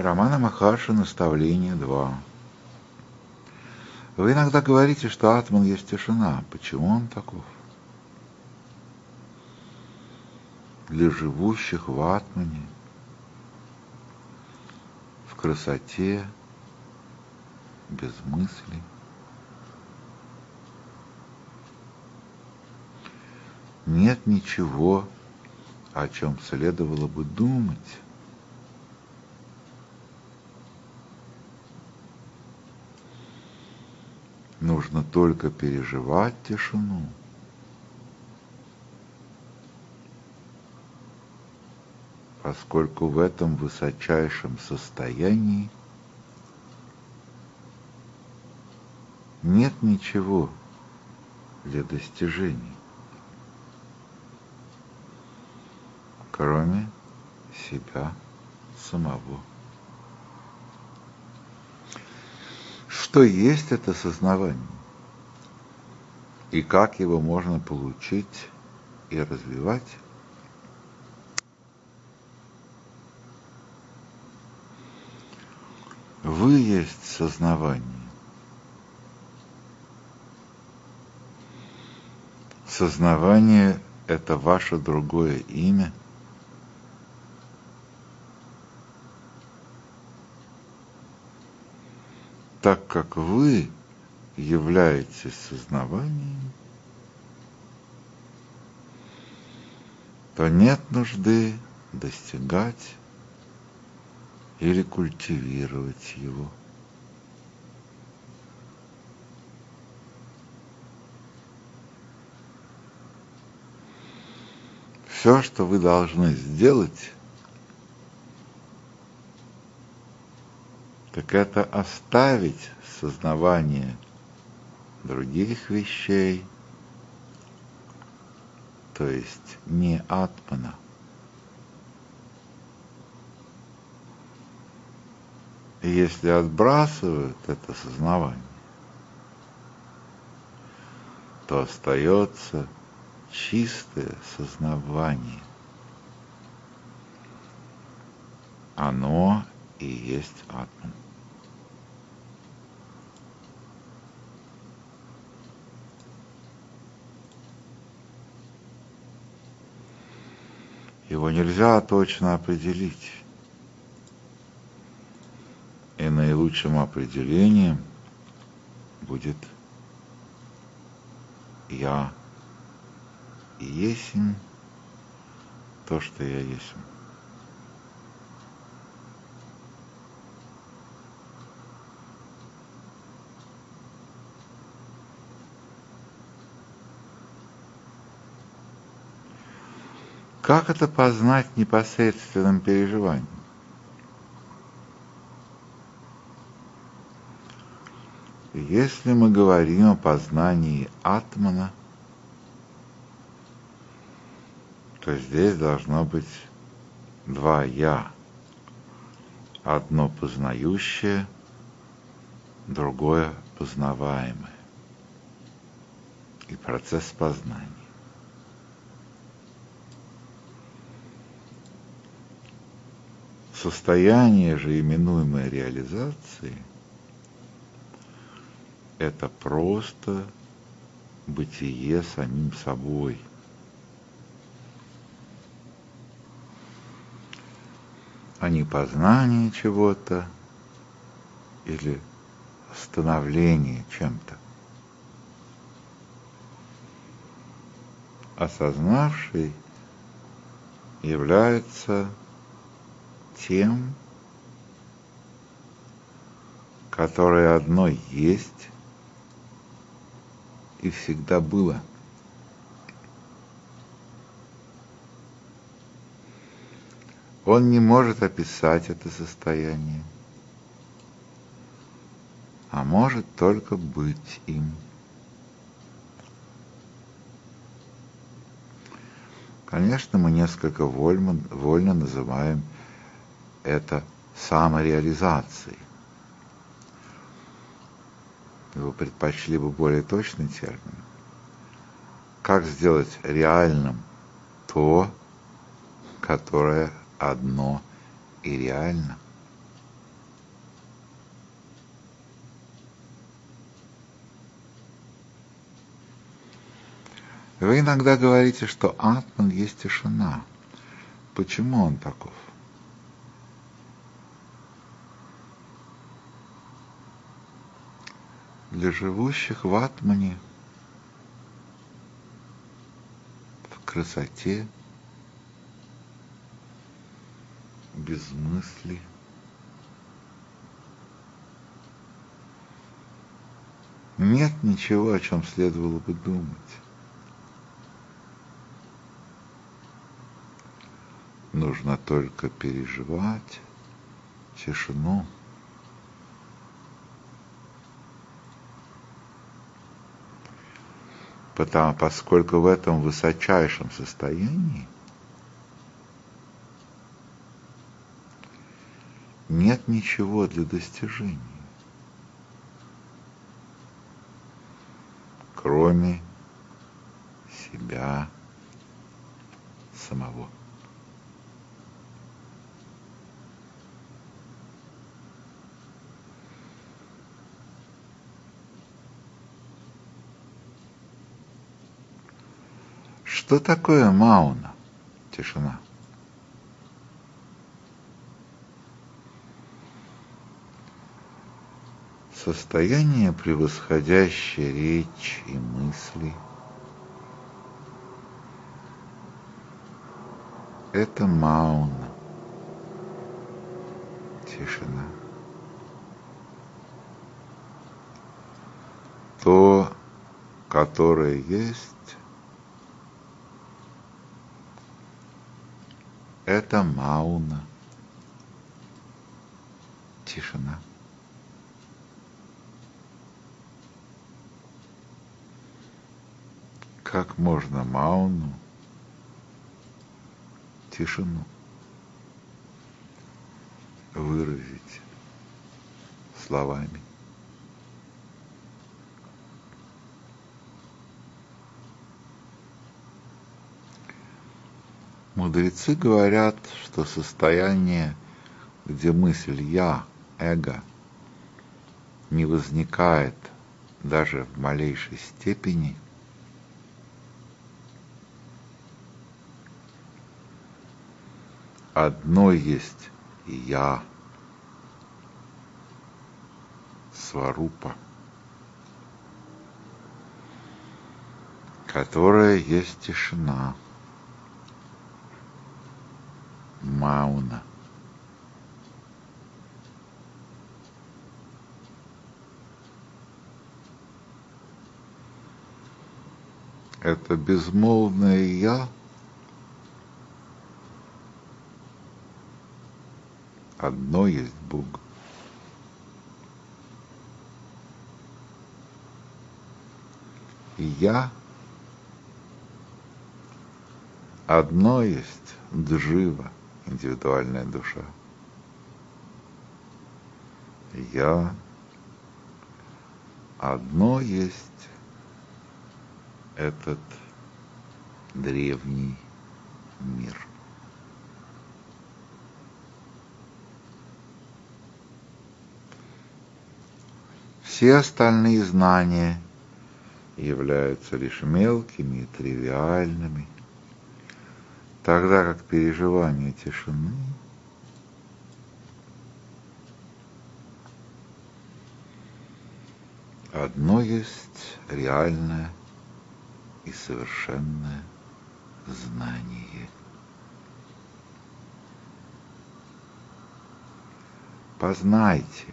Романа Махарши «Наставление 2». Вы иногда говорите, что атман есть тишина. Почему он таков? Для живущих в атмане, в красоте, без мыслей. Нет ничего, о чем следовало бы думать. Нужно только переживать тишину. Поскольку в этом высочайшем состоянии нет ничего для достижений, кроме себя самого. Что есть это сознавание? И как его можно получить и развивать? Вы есть сознавание. Сознавание – это ваше другое имя – так как вы являетесь сознаванием, то нет нужды достигать или культивировать его. Все, что вы должны сделать, так это оставить сознавание других вещей, то есть не атмана. И если отбрасывают это сознавание, то остается чистое сознавание. Оно и есть атман. Его нельзя точно определить. И наилучшим определением будет я и то, что я есть. Как это познать непосредственным переживанием? Если мы говорим о познании атмана, то здесь должно быть два «я». Одно познающее, другое познаваемое. И процесс познания. Состояние же, именуемое реализацией, это просто бытие самим собой. А не познание чего-то или становление чем-то. Осознавший является тем, которое одно есть и всегда было. Он не может описать это состояние, а может только быть им. Конечно, мы несколько вольно, вольно называем это самореализации. Вы предпочли бы более точный термин. Как сделать реальным то, которое одно и реально? Вы иногда говорите, что атман есть тишина. Почему он таков? Для живущих в атмане, в красоте, без мыслей, нет ничего, о чем следовало бы думать. Нужно только переживать тишину. Потому, поскольку в этом высочайшем состоянии нет ничего для достижения, кроме себя самого. Что такое мауна? Тишина. Состояние, превосходящее речь и мысли, это мауна, тишина. То, которое есть, это мауна, тишина. Как можно мауну, тишину выразить словами? Мудрецы говорят, что состояние, где мысль «я», эго, не возникает даже в малейшей степени, одно есть «я», сварупа, которая есть тишина – Мауна. Это безмолвное «я» одно есть Бог. И я одно есть Джива индивидуальная душа. Я одно есть этот древний мир. Все остальные знания являются лишь мелкими и тривиальными – тогда как переживание тишины одно есть реальное и совершенное знание. Познайте,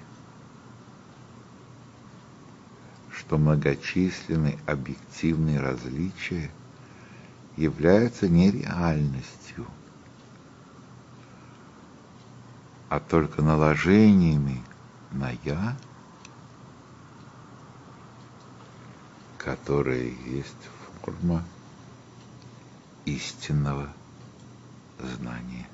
что многочисленные объективные различия – являются не реальностью, а только наложениями на «я», которые есть форма истинного знания.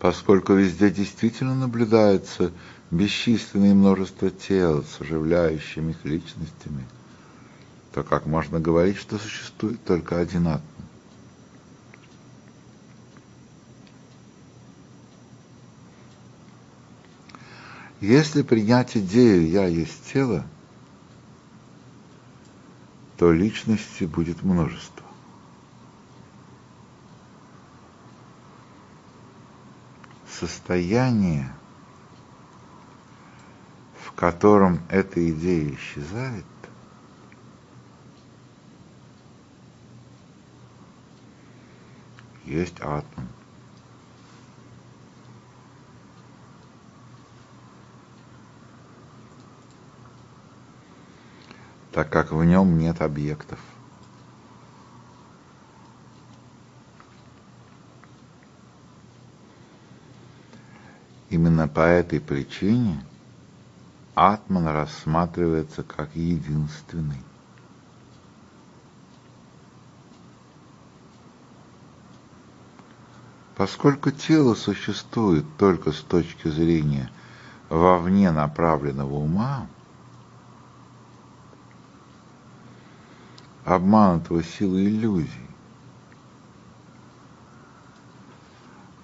Поскольку везде действительно наблюдается бесчисленное множество тел с оживляющими их личностями, то как можно говорить, что существует только один атом? Если принять идею «я есть тело», то личности будет множество. Состояние, котором эта идея исчезает, есть атом. так как в нем нет объектов. Именно по этой причине Атман рассматривается как единственный. Поскольку тело существует только с точки зрения вовне направленного ума, обманутого силой иллюзий,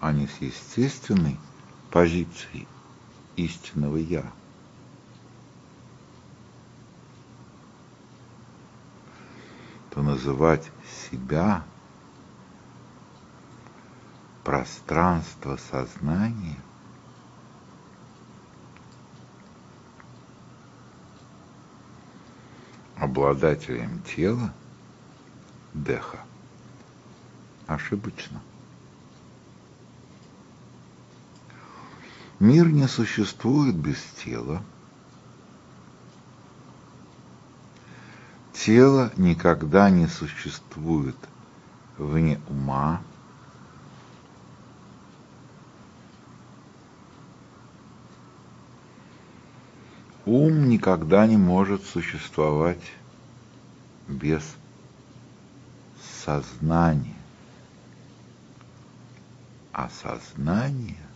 а не с естественной позицией истинного «я». То называть себя пространство сознания обладателем тела Деха ошибочно. Мир не существует без тела. Тело никогда не существует вне ума. Ум никогда не может существовать без сознания. А сознание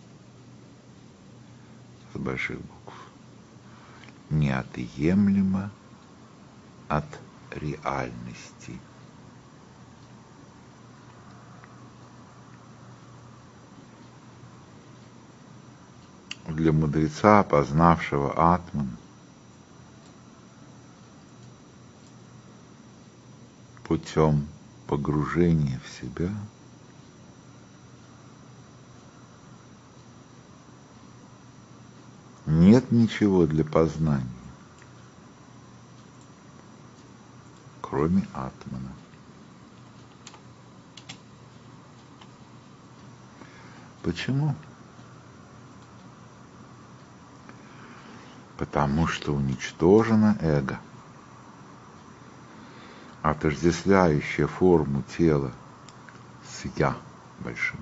с больших букв неотъемлемо от реальности. Для мудреца, познавшего атман, путем погружения в себя нет ничего для познания, кроме атмана. Почему? Потому что уничтожено эго отождествляющая форму тела с «я» большим.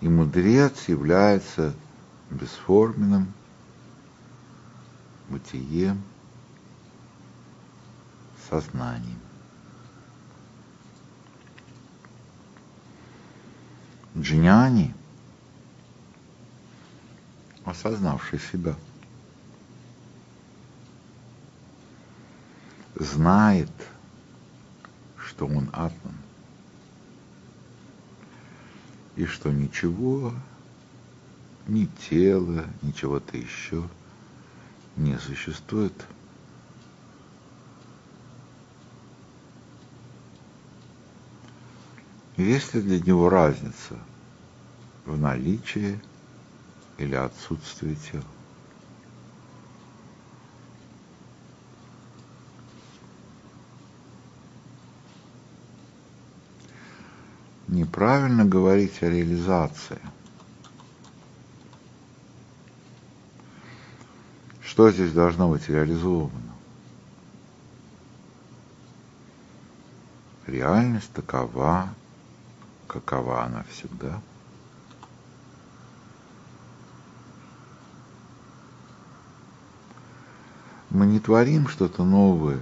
И мудрец является бесформенным бытием, сознанием. Джняни, осознавший себя – знает, что он атман, и что ничего, ни тела, ни чего-то еще не существует. Есть ли для него разница в наличии или отсутствии тела? неправильно говорить о реализации. Что здесь должно быть реализовано? Реальность такова, какова она всегда. Мы не творим что-то новое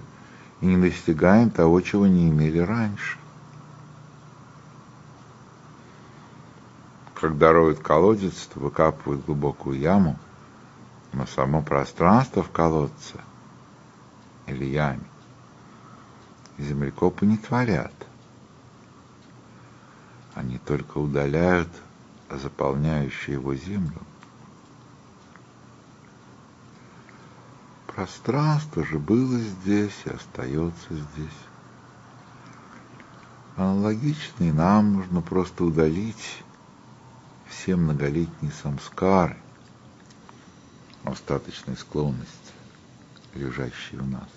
и не достигаем того, чего не имели раньше. Когда роют колодец, выкапывают глубокую яму, но само пространство в колодце или яме землекопы не творят. Они только удаляют заполняющая его землю, пространство же было здесь и остается здесь. Аналогично и нам нужно просто удалить все многолетние самскары, остаточные склонности, лежащие в нас.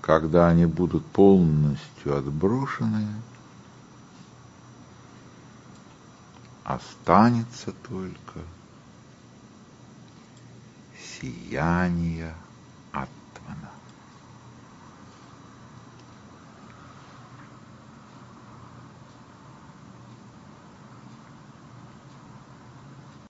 Когда они будут полностью отброшены, останется только сияние.